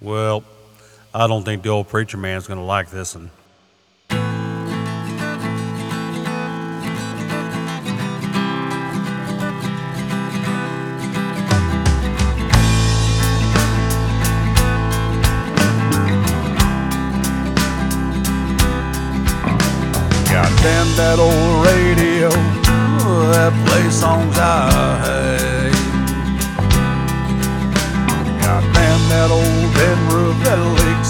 Well, I don't think the old preacher man's going to like this one. Goddamn that old radio that plays songs I hate.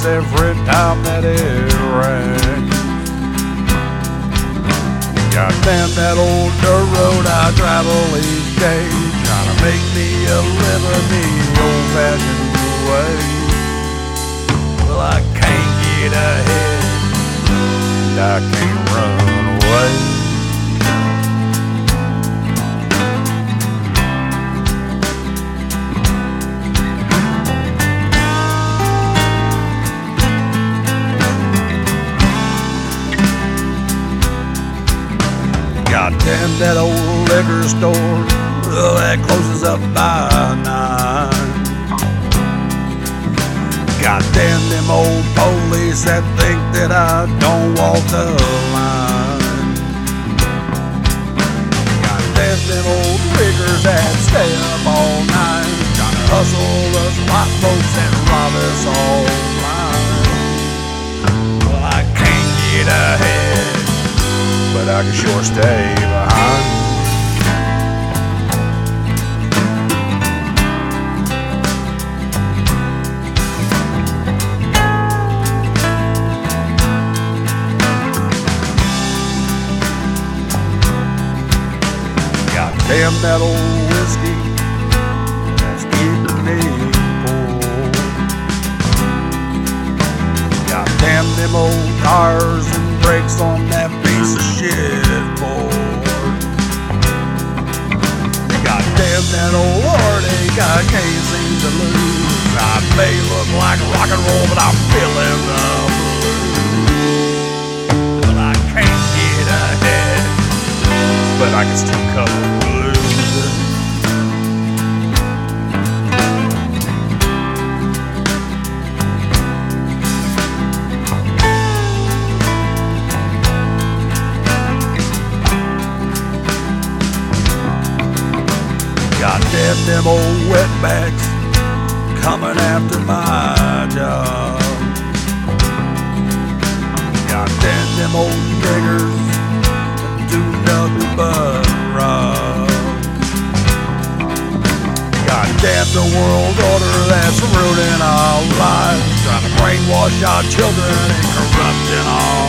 Every time that it rains. Goddamn that old dirt road I travel each day, trying to make me Goddamn that old liquor store that closes up by nine. Goddamn them old police that think that I don't walk the line. Goddamn them old riggers that I can sure stay behind. Goddamn that old whiskey that's keeping me poor. Goddamn them old tires and brakes on that piece of shit board. Goddamn that old heartache I can't seem to lose. I may look like rock and roll, but I'm feeling the blues. But I can't get ahead, but I can still cover Goddamn them old wetbacks coming after my job. Goddamn them old niggers do nothing but rob. Goddamn the world order that's ruining our lives, trying to brainwash our children and corrupting our